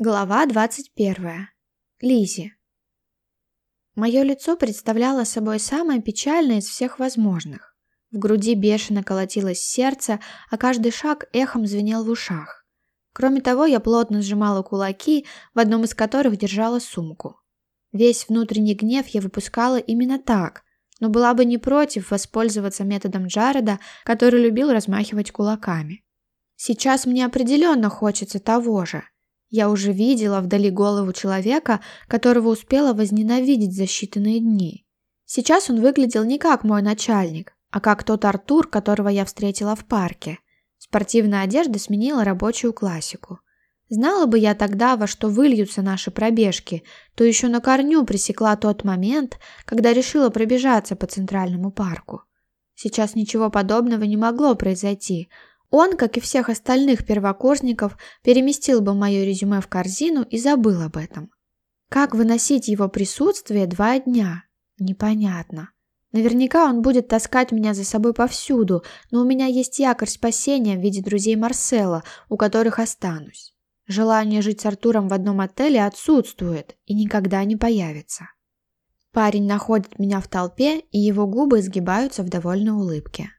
Глава 21. Лизи. Мое лицо представляло собой самое печальное из всех возможных. В груди бешено колотилось сердце, а каждый шаг эхом звенел в ушах. Кроме того, я плотно сжимала кулаки, в одном из которых держала сумку. Весь внутренний гнев я выпускала именно так, но была бы не против воспользоваться методом Джареда, который любил размахивать кулаками. Сейчас мне определенно хочется того же – я уже видела вдали голову человека, которого успела возненавидеть за считанные дни. Сейчас он выглядел не как мой начальник, а как тот Артур, которого я встретила в парке. Спортивная одежда сменила рабочую классику. Знала бы я тогда, во что выльются наши пробежки, то еще на корню пресекла тот момент, когда решила пробежаться по Центральному парку. Сейчас ничего подобного не могло произойти, он, как и всех остальных первокурсников, переместил бы мое резюме в корзину и забыл об этом. Как выносить его присутствие два дня? Непонятно. Наверняка он будет таскать меня за собой повсюду, но у меня есть якорь спасения в виде друзей Марсела, у которых останусь. Желание жить с Артуром в одном отеле отсутствует и никогда не появится. Парень находит меня в толпе, и его губы изгибаются в довольной улыбке.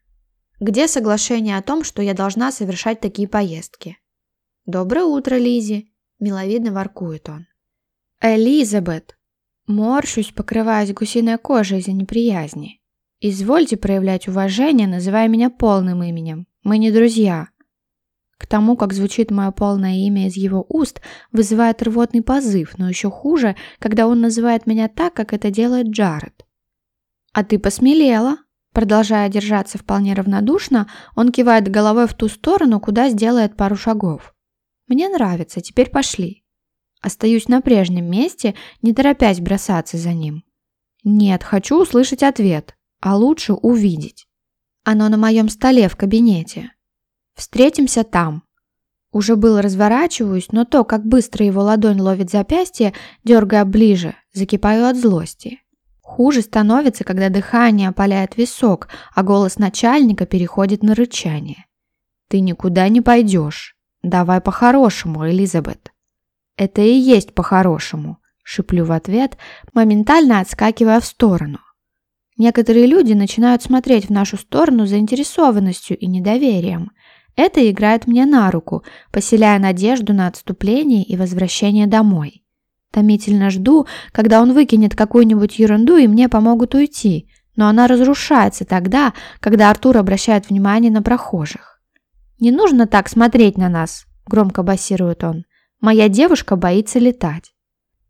Где соглашение о том, что я должна совершать такие поездки? «Доброе утро, Лизи!» – миловидно воркует он. «Элизабет!» Морщусь, покрываясь гусиной кожей из-за неприязни. «Извольте проявлять уважение, называя меня полным именем. Мы не друзья». К тому, как звучит мое полное имя из его уст, вызывает рвотный позыв, но еще хуже, когда он называет меня так, как это делает Джаред. «А ты посмелела!» Продолжая держаться вполне равнодушно, он кивает головой в ту сторону, куда сделает пару шагов. «Мне нравится, теперь пошли». Остаюсь на прежнем месте, не торопясь бросаться за ним. «Нет, хочу услышать ответ, а лучше увидеть. Оно на моем столе в кабинете. Встретимся там». Уже было разворачиваюсь, но то, как быстро его ладонь ловит запястье, дергая ближе, закипаю от злости. Хуже становится, когда дыхание опаляет висок, а голос начальника переходит на рычание. «Ты никуда не пойдешь. Давай по-хорошему, Элизабет». «Это и есть по-хорошему», — шиплю в ответ, моментально отскакивая в сторону. Некоторые люди начинают смотреть в нашу сторону заинтересованностью и недоверием. Это играет мне на руку, поселяя надежду на отступление и возвращение домой. Томительно жду, когда он выкинет какую-нибудь ерунду и мне помогут уйти, но она разрушается тогда, когда Артур обращает внимание на прохожих. «Не нужно так смотреть на нас», – громко басирует он. «Моя девушка боится летать».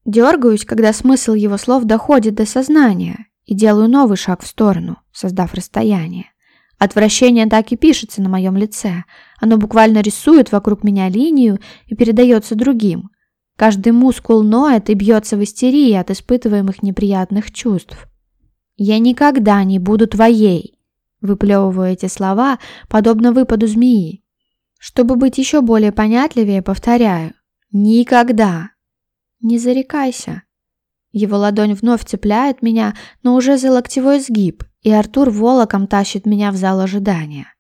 Дергаюсь, когда смысл его слов доходит до сознания, и делаю новый шаг в сторону, создав расстояние. Отвращение так и пишется на моем лице. Оно буквально рисует вокруг меня линию и передается другим – Каждый мускул ноет и бьется в истерии от испытываемых неприятных чувств. «Я никогда не буду твоей», – выплевываю эти слова, подобно выпаду змеи. Чтобы быть еще более понятливее, повторяю. «Никогда». «Не зарекайся». Его ладонь вновь цепляет меня, но уже за локтевой сгиб, и Артур волоком тащит меня в зал ожидания.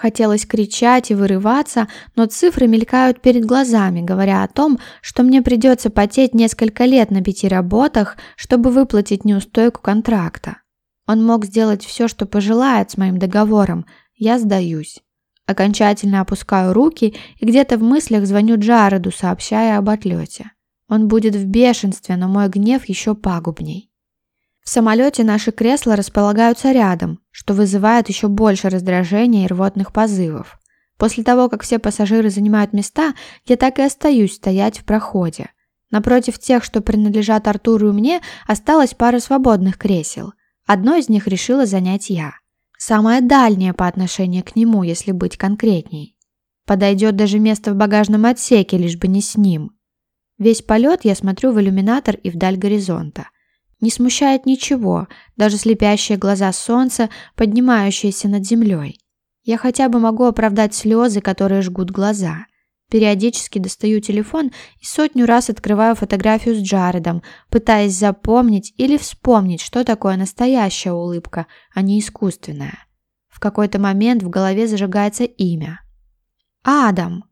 Хотелось кричать и вырываться, но цифры мелькают перед глазами, говоря о том, что мне придется потеть несколько лет на пяти работах, чтобы выплатить неустойку контракта. Он мог сделать все, что пожелает с моим договором. Я сдаюсь. Окончательно опускаю руки и где-то в мыслях звоню Джареду, сообщая об отлете. Он будет в бешенстве, но мой гнев еще пагубней. В самолете наши кресла располагаются рядом, что вызывает еще больше раздражения и рвотных позывов. После того, как все пассажиры занимают места, я так и остаюсь стоять в проходе. Напротив тех, что принадлежат Артуру и мне, осталась пара свободных кресел. Одно из них решила занять я. Самое дальнее по отношению к нему, если быть конкретней. Подойдет даже место в багажном отсеке, лишь бы не с ним. Весь полет я смотрю в иллюминатор и вдаль горизонта – не смущает ничего, даже слепящие глаза солнца, поднимающиеся над землей. Я хотя бы могу оправдать слезы, которые жгут глаза. Периодически достаю телефон и сотню раз открываю фотографию с Джаредом, пытаясь запомнить или вспомнить, что такое настоящая улыбка, а не искусственная. В какой-то момент в голове зажигается имя. Адам.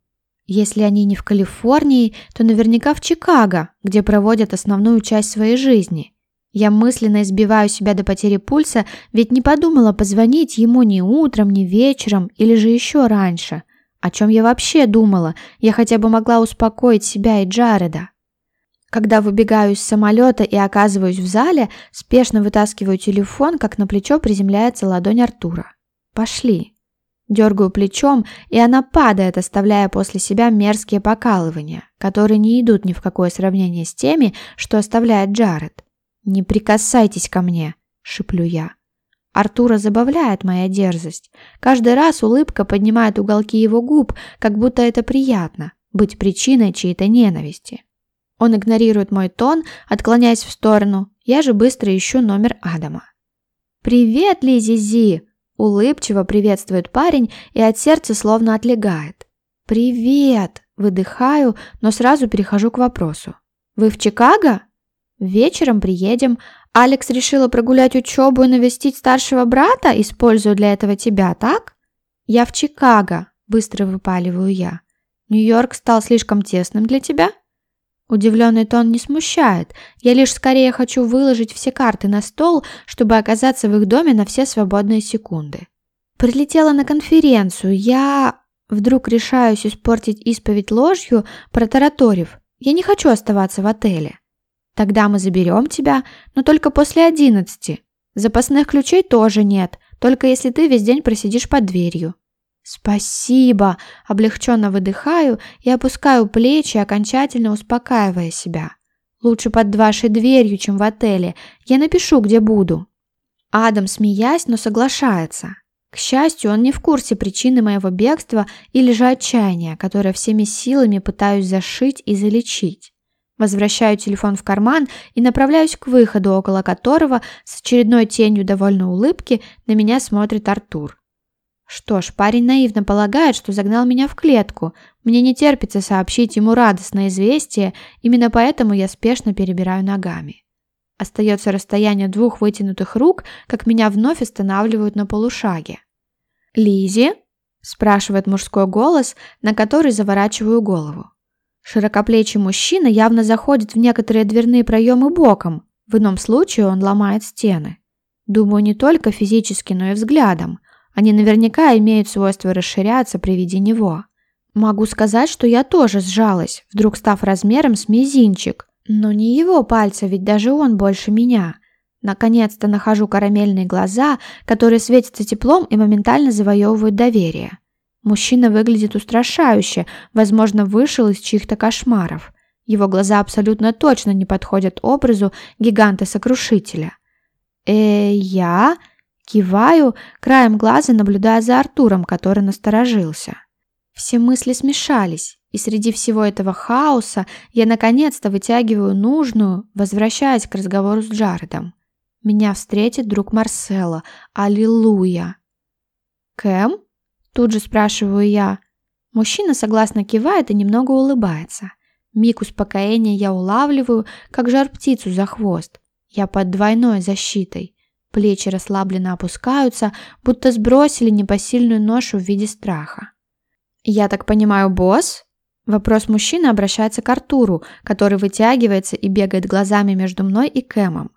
Если они не в Калифорнии, то наверняка в Чикаго, где проводят основную часть своей жизни. Я мысленно избиваю себя до потери пульса, ведь не подумала позвонить ему ни утром, ни вечером или же еще раньше. О чем я вообще думала? Я хотя бы могла успокоить себя и Джареда. Когда выбегаю из самолета и оказываюсь в зале, спешно вытаскиваю телефон, как на плечо приземляется ладонь Артура. «Пошли». Дергаю плечом, и она падает, оставляя после себя мерзкие покалывания, которые не идут ни в какое сравнение с теми, что оставляет Джаред. «Не прикасайтесь ко мне», — шиплю я. Артура забавляет моя дерзость. Каждый раз улыбка поднимает уголки его губ, как будто это приятно — быть причиной чьей-то ненависти. Он игнорирует мой тон, отклоняясь в сторону. Я же быстро ищу номер Адама. «Привет, Лизи Зи!» Улыбчиво приветствует парень и от сердца словно отлегает. «Привет!» – выдыхаю, но сразу перехожу к вопросу. «Вы в Чикаго?» «Вечером приедем. Алекс решила прогулять учебу и навестить старшего брата, используя для этого тебя, так?» «Я в Чикаго», – быстро выпаливаю я. «Нью-Йорк стал слишком тесным для тебя?» Удивленный тон не смущает. Я лишь скорее хочу выложить все карты на стол, чтобы оказаться в их доме на все свободные секунды. Прилетела на конференцию. Я вдруг решаюсь испортить исповедь ложью, протараторив. Я не хочу оставаться в отеле. Тогда мы заберем тебя, но только после одиннадцати. Запасных ключей тоже нет, только если ты весь день просидишь под дверью. «Спасибо!» – облегченно выдыхаю и опускаю плечи, окончательно успокаивая себя. «Лучше под вашей дверью, чем в отеле. Я напишу, где буду». Адам, смеясь, но соглашается. К счастью, он не в курсе причины моего бегства или же отчаяния, которое всеми силами пытаюсь зашить и залечить. Возвращаю телефон в карман и направляюсь к выходу, около которого с очередной тенью довольной улыбки на меня смотрит Артур. Что ж, парень наивно полагает, что загнал меня в клетку. Мне не терпится сообщить ему радостное известие, именно поэтому я спешно перебираю ногами. Остается расстояние двух вытянутых рук, как меня вновь останавливают на полушаге. Лизи? спрашивает мужской голос, на который заворачиваю голову. Широкоплечий мужчина явно заходит в некоторые дверные проемы боком, в ином случае он ломает стены. Думаю, не только физически, но и взглядом – они наверняка имеют свойство расширяться при виде него. Могу сказать, что я тоже сжалась, вдруг став размером с мизинчик. Но не его пальцы, ведь даже он больше меня. Наконец-то нахожу карамельные глаза, которые светятся теплом и моментально завоевывают доверие. Мужчина выглядит устрашающе, возможно, вышел из чьих-то кошмаров. Его глаза абсолютно точно не подходят образу гиганта-сокрушителя. «Э, я?» Киваю, краем глаза наблюдая за Артуром, который насторожился. Все мысли смешались, и среди всего этого хаоса я наконец-то вытягиваю нужную, возвращаясь к разговору с Джаредом. Меня встретит друг Марсела. Аллилуйя! «Кэм?» – тут же спрашиваю я. Мужчина согласно кивает и немного улыбается. Миг успокоения я улавливаю, как жар птицу за хвост. Я под двойной защитой. Плечи расслабленно опускаются, будто сбросили непосильную ношу в виде страха. «Я так понимаю, босс?» Вопрос мужчины обращается к Артуру, который вытягивается и бегает глазами между мной и Кэмом.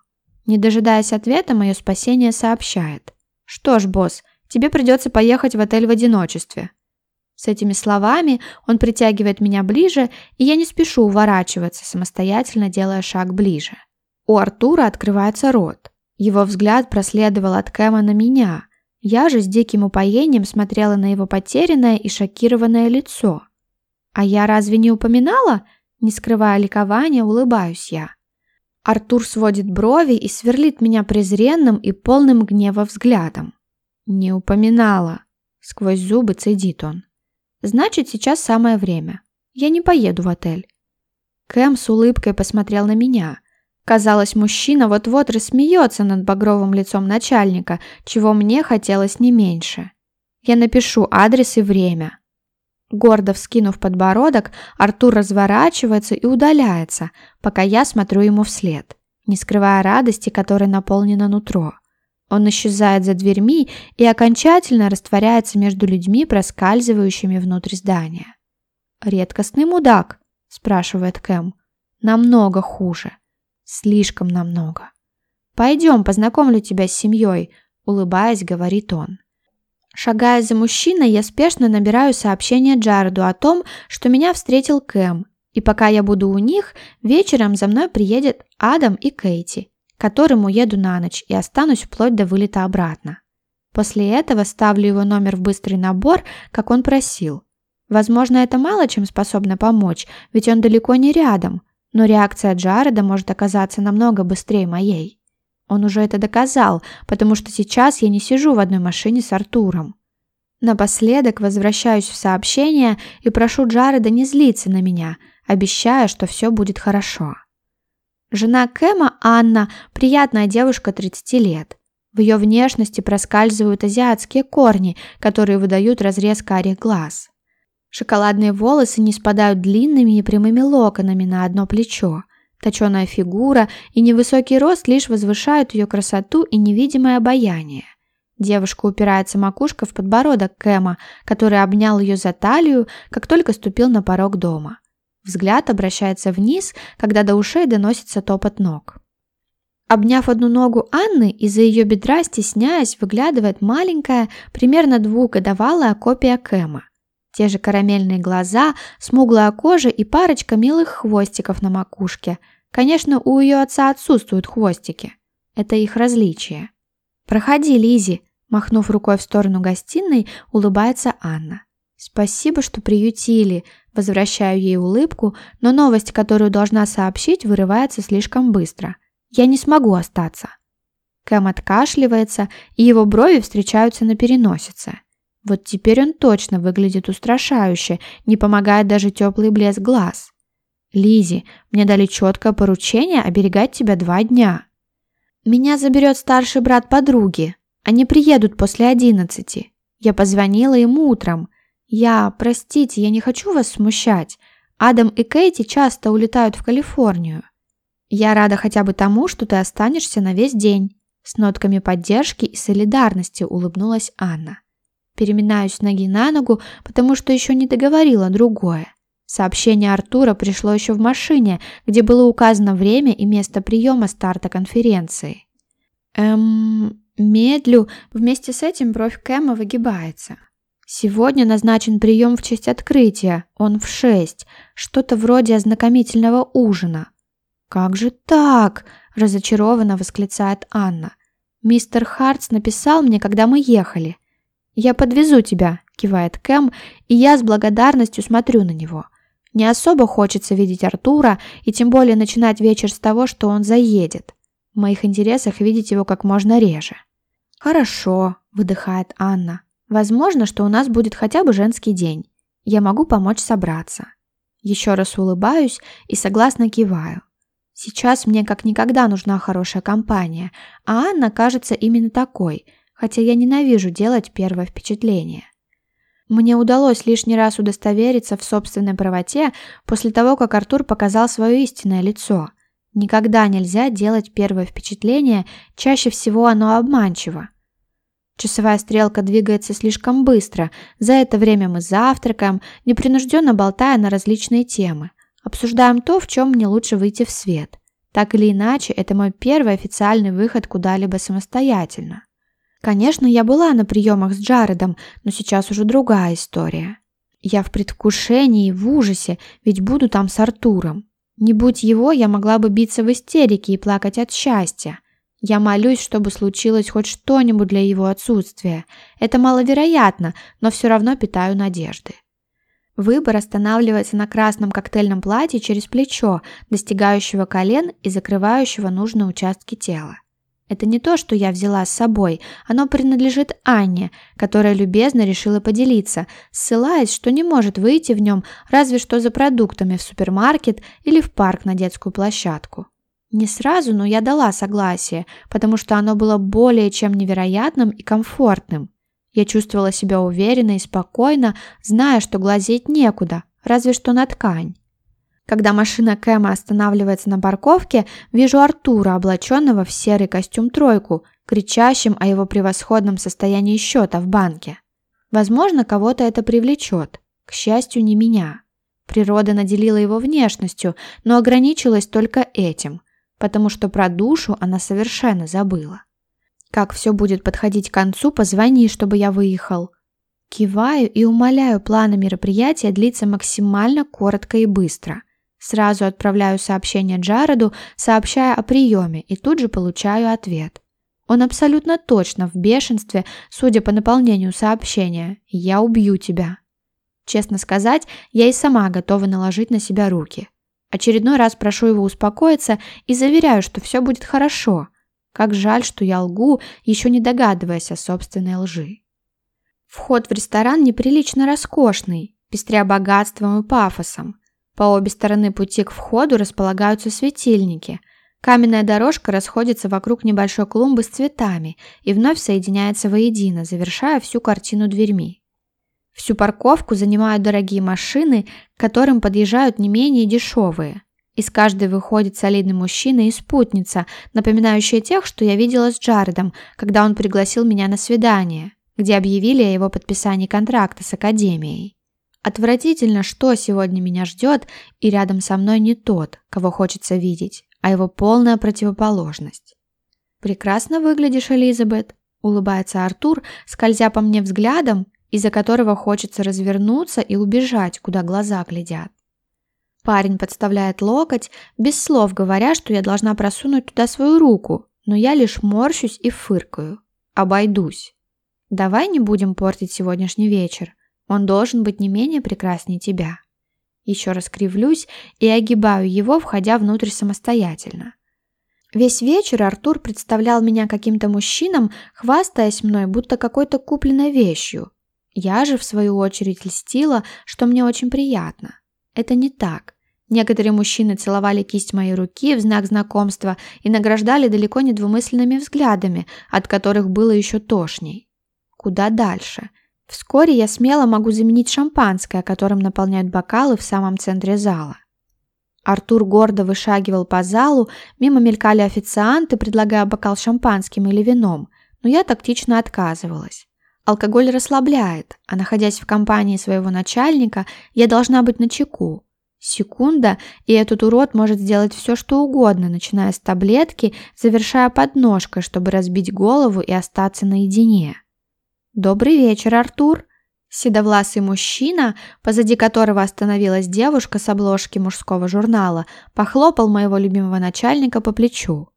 Не дожидаясь ответа, мое спасение сообщает. «Что ж, босс, тебе придется поехать в отель в одиночестве». С этими словами он притягивает меня ближе, и я не спешу уворачиваться, самостоятельно делая шаг ближе. У Артура открывается рот. Его взгляд проследовал от Кэма на меня. Я же с диким упоением смотрела на его потерянное и шокированное лицо. «А я разве не упоминала?» Не скрывая ликования, улыбаюсь я. Артур сводит брови и сверлит меня презренным и полным гнева взглядом. «Не упоминала», — сквозь зубы цедит он. «Значит, сейчас самое время. Я не поеду в отель». Кэм с улыбкой посмотрел на меня. Казалось, мужчина вот-вот рассмеется над багровым лицом начальника, чего мне хотелось не меньше. Я напишу адрес и время. Гордо вскинув подбородок, Артур разворачивается и удаляется, пока я смотрю ему вслед, не скрывая радости, которой наполнено нутро. Он исчезает за дверьми и окончательно растворяется между людьми, проскальзывающими внутрь здания. «Редкостный мудак?» – спрашивает Кэм. «Намного хуже. Слишком намного. Пойдем, познакомлю тебя с семьей», – улыбаясь, говорит он. Шагая за мужчиной, я спешно набираю сообщение Джареду о том, что меня встретил Кэм, и пока я буду у них, вечером за мной приедет Адам и Кейти, которым уеду на ночь и останусь вплоть до вылета обратно. После этого ставлю его номер в быстрый набор, как он просил. Возможно, это мало чем способно помочь, ведь он далеко не рядом, но реакция Джареда может оказаться намного быстрее моей. Он уже это доказал, потому что сейчас я не сижу в одной машине с Артуром. Напоследок возвращаюсь в сообщение и прошу Джареда не злиться на меня, обещая, что все будет хорошо. Жена Кэма, Анна, приятная девушка 30 лет. В ее внешности проскальзывают азиатские корни, которые выдают разрез карих глаз. Шоколадные волосы не спадают длинными и прямыми локонами на одно плечо. Точеная фигура и невысокий рост лишь возвышают ее красоту и невидимое обаяние. Девушка упирается макушкой в подбородок Кэма, который обнял ее за талию, как только ступил на порог дома. Взгляд обращается вниз, когда до ушей доносится топот ног. Обняв одну ногу Анны, из-за ее бедра, стесняясь, выглядывает маленькая, примерно двухгодовалая копия Кэма. Те же карамельные глаза, смуглая кожа и парочка милых хвостиков на макушке. Конечно, у ее отца отсутствуют хвостики. Это их различие. «Проходи, Лизи, махнув рукой в сторону гостиной, улыбается Анна. «Спасибо, что приютили», возвращаю ей улыбку, но новость, которую должна сообщить, вырывается слишком быстро. «Я не смогу остаться». Кэм откашливается, и его брови встречаются на переносице. Вот теперь он точно выглядит устрашающе, не помогает даже теплый блеск глаз. Лизи, мне дали четкое поручение оберегать тебя два дня. Меня заберет старший брат подруги. Они приедут после одиннадцати. Я позвонила им утром. Я, простите, я не хочу вас смущать. Адам и Кейти часто улетают в Калифорнию. Я рада хотя бы тому, что ты останешься на весь день. С нотками поддержки и солидарности улыбнулась Анна. Переминаюсь ноги на ногу, потому что еще не договорила другое. Сообщение Артура пришло еще в машине, где было указано время и место приема старта конференции. Эм, медлю, вместе с этим бровь Кэма выгибается. Сегодня назначен прием в честь открытия, он в шесть, что-то вроде ознакомительного ужина. «Как же так?» – разочарованно восклицает Анна. «Мистер Хартс написал мне, когда мы ехали. «Я подвезу тебя», – кивает Кэм, и я с благодарностью смотрю на него. Не особо хочется видеть Артура, и тем более начинать вечер с того, что он заедет. В моих интересах видеть его как можно реже. «Хорошо», – выдыхает Анна. «Возможно, что у нас будет хотя бы женский день. Я могу помочь собраться». Еще раз улыбаюсь и согласно киваю. Сейчас мне как никогда нужна хорошая компания, а Анна кажется именно такой – хотя я ненавижу делать первое впечатление. Мне удалось лишний раз удостовериться в собственной правоте после того, как Артур показал свое истинное лицо. Никогда нельзя делать первое впечатление, чаще всего оно обманчиво. Часовая стрелка двигается слишком быстро, за это время мы завтракаем, непринужденно болтая на различные темы. Обсуждаем то, в чем мне лучше выйти в свет. Так или иначе, это мой первый официальный выход куда-либо самостоятельно. Конечно, я была на приемах с Джаредом, но сейчас уже другая история. Я в предвкушении и в ужасе, ведь буду там с Артуром. Не будь его, я могла бы биться в истерике и плакать от счастья. Я молюсь, чтобы случилось хоть что-нибудь для его отсутствия. Это маловероятно, но все равно питаю надежды. Выбор останавливается на красном коктейльном платье через плечо, достигающего колен и закрывающего нужные участки тела. Это не то, что я взяла с собой, оно принадлежит Анне, которая любезно решила поделиться, ссылаясь, что не может выйти в нем разве что за продуктами в супермаркет или в парк на детскую площадку. Не сразу, но я дала согласие, потому что оно было более чем невероятным и комфортным. Я чувствовала себя уверенно и спокойно, зная, что глазеть некуда, разве что на ткань. Когда машина Кэма останавливается на парковке, вижу Артура, облаченного в серый костюм-тройку, кричащим о его превосходном состоянии счета в банке. Возможно, кого-то это привлечет. К счастью, не меня. Природа наделила его внешностью, но ограничилась только этим, потому что про душу она совершенно забыла. Как все будет подходить к концу, позвони, чтобы я выехал. Киваю и умоляю планы мероприятия длиться максимально коротко и быстро. Сразу отправляю сообщение Джареду, сообщая о приеме, и тут же получаю ответ. Он абсолютно точно в бешенстве, судя по наполнению сообщения. «Я убью тебя». Честно сказать, я и сама готова наложить на себя руки. Очередной раз прошу его успокоиться и заверяю, что все будет хорошо. Как жаль, что я лгу, еще не догадываясь о собственной лжи. Вход в ресторан неприлично роскошный, пестря богатством и пафосом. По обе стороны пути к входу располагаются светильники. Каменная дорожка расходится вокруг небольшой клумбы с цветами и вновь соединяется воедино, завершая всю картину дверьми. Всю парковку занимают дорогие машины, к которым подъезжают не менее дешевые. Из каждой выходит солидный мужчина и спутница, напоминающая тех, что я видела с Джаредом, когда он пригласил меня на свидание, где объявили о его подписании контракта с Академией. Отвратительно, что сегодня меня ждет, и рядом со мной не тот, кого хочется видеть, а его полная противоположность. «Прекрасно выглядишь, Элизабет», — улыбается Артур, скользя по мне взглядом из-за которого хочется развернуться и убежать, куда глаза глядят. Парень подставляет локоть, без слов говоря, что я должна просунуть туда свою руку, но я лишь морщусь и фыркаю. Обойдусь. Давай не будем портить сегодняшний вечер. Он должен быть не менее прекраснее тебя. Еще раз кривлюсь и огибаю его, входя внутрь самостоятельно. Весь вечер Артур представлял меня каким-то мужчинам, хвастаясь мной, будто какой-то купленной вещью, я же, в свою очередь, льстила, что мне очень приятно. Это не так. Некоторые мужчины целовали кисть моей руки в знак знакомства и награждали далеко не двумысленными взглядами, от которых было еще тошней. Куда дальше? Вскоре я смело могу заменить шампанское, которым наполняют бокалы в самом центре зала. Артур гордо вышагивал по залу, мимо мелькали официанты, предлагая бокал шампанским или вином, но я тактично отказывалась. Алкоголь расслабляет, а находясь в компании своего начальника, я должна быть начеку. Секунда, и этот урод может сделать все, что угодно, начиная с таблетки, завершая подножкой, чтобы разбить голову и остаться наедине. «Добрый вечер, Артур!» Седовласый мужчина, позади которого остановилась девушка с обложки мужского журнала, похлопал моего любимого начальника по плечу.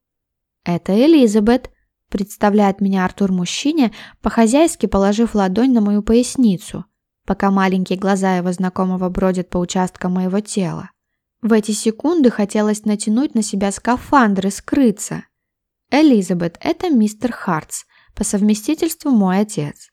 «Это Элизабет», Представляет меня Артур мужчине, по-хозяйски положив ладонь на мою поясницу, пока маленькие глаза его знакомого бродят по участкам моего тела. В эти секунды хотелось натянуть на себя скафандр и скрыться. Элизабет, это мистер Хартс, по совместительству мой отец.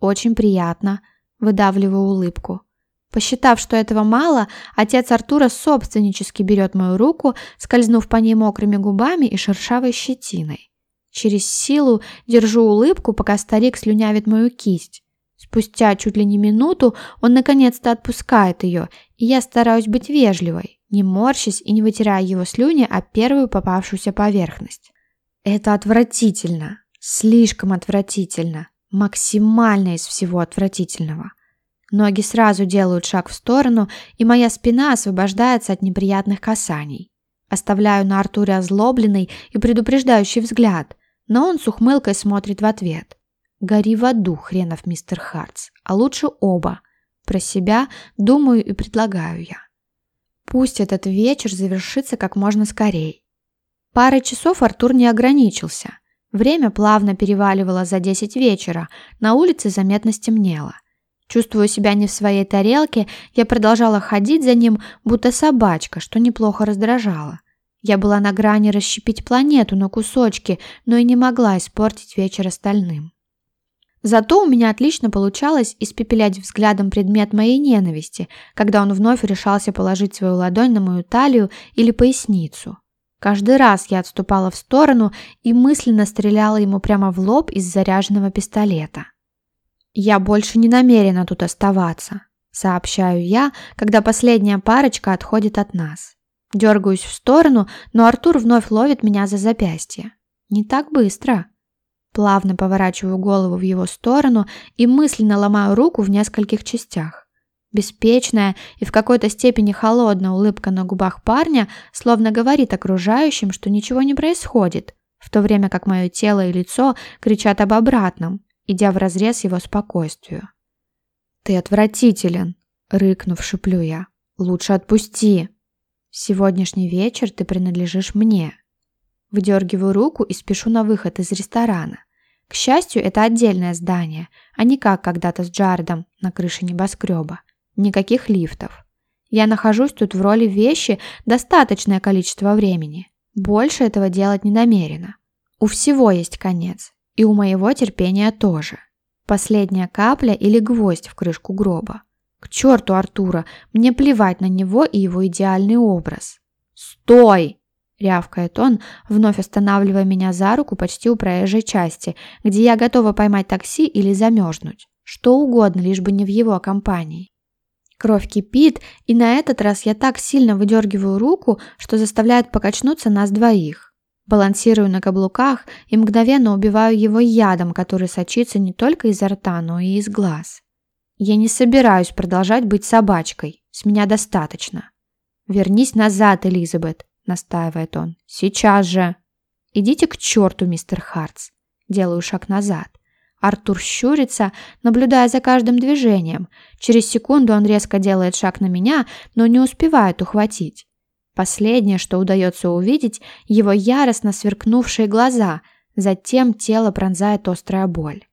Очень приятно, выдавливаю улыбку. Посчитав, что этого мало, отец Артура собственнически берет мою руку, скользнув по ней мокрыми губами и шершавой щетиной. Через силу держу улыбку, пока старик слюнявит мою кисть. Спустя чуть ли не минуту он наконец-то отпускает ее, и я стараюсь быть вежливой, не морщась и не вытирая его слюни о первую попавшуюся поверхность. Это отвратительно, слишком отвратительно, максимально из всего отвратительного. Ноги сразу делают шаг в сторону, и моя спина освобождается от неприятных касаний. Оставляю на Артуре озлобленный и предупреждающий взгляд – но он с ухмылкой смотрит в ответ. «Гори в аду, хренов мистер Хартс, а лучше оба. Про себя думаю и предлагаю я. Пусть этот вечер завершится как можно скорее. Парой часов Артур не ограничился. Время плавно переваливало за 10 вечера, на улице заметно стемнело. Чувствуя себя не в своей тарелке, я продолжала ходить за ним, будто собачка, что неплохо раздражало. Я была на грани расщепить планету на кусочки, но и не могла испортить вечер остальным. Зато у меня отлично получалось испепелять взглядом предмет моей ненависти, когда он вновь решался положить свою ладонь на мою талию или поясницу. Каждый раз я отступала в сторону и мысленно стреляла ему прямо в лоб из заряженного пистолета. «Я больше не намерена тут оставаться», — сообщаю я, когда последняя парочка отходит от нас. Дергаюсь в сторону, но Артур вновь ловит меня за запястье. Не так быстро. Плавно поворачиваю голову в его сторону и мысленно ломаю руку в нескольких частях. Беспечная и в какой-то степени холодная улыбка на губах парня словно говорит окружающим, что ничего не происходит, в то время как мое тело и лицо кричат об обратном, идя вразрез его спокойствию. «Ты отвратителен!» — рыкнув, шеплю я. «Лучше отпусти!» «Сегодняшний вечер ты принадлежишь мне». Выдергиваю руку и спешу на выход из ресторана. К счастью, это отдельное здание, а не как когда-то с Джаредом на крыше небоскреба. Никаких лифтов. Я нахожусь тут в роли вещи достаточное количество времени. Больше этого делать не намерена. У всего есть конец. И у моего терпения тоже. Последняя капля или гвоздь в крышку гроба. К черту Артура, мне плевать на него и его идеальный образ. «Стой!» – рявкает он, вновь останавливая меня за руку почти у проезжей части, где я готова поймать такси или замерзнуть. Что угодно, лишь бы не в его компании. Кровь кипит, и на этот раз я так сильно выдергиваю руку, что заставляет покачнуться нас двоих. Балансирую на каблуках и мгновенно убиваю его ядом, который сочится не только изо рта, но и из глаз. Я не собираюсь продолжать быть собачкой. С меня достаточно. «Вернись назад, Элизабет», — настаивает он. «Сейчас же». «Идите к черту, мистер Хартс». Делаю шаг назад. Артур щурится, наблюдая за каждым движением. Через секунду он резко делает шаг на меня, но не успевает ухватить. Последнее, что удается увидеть, его яростно сверкнувшие глаза, затем тело пронзает острая боль.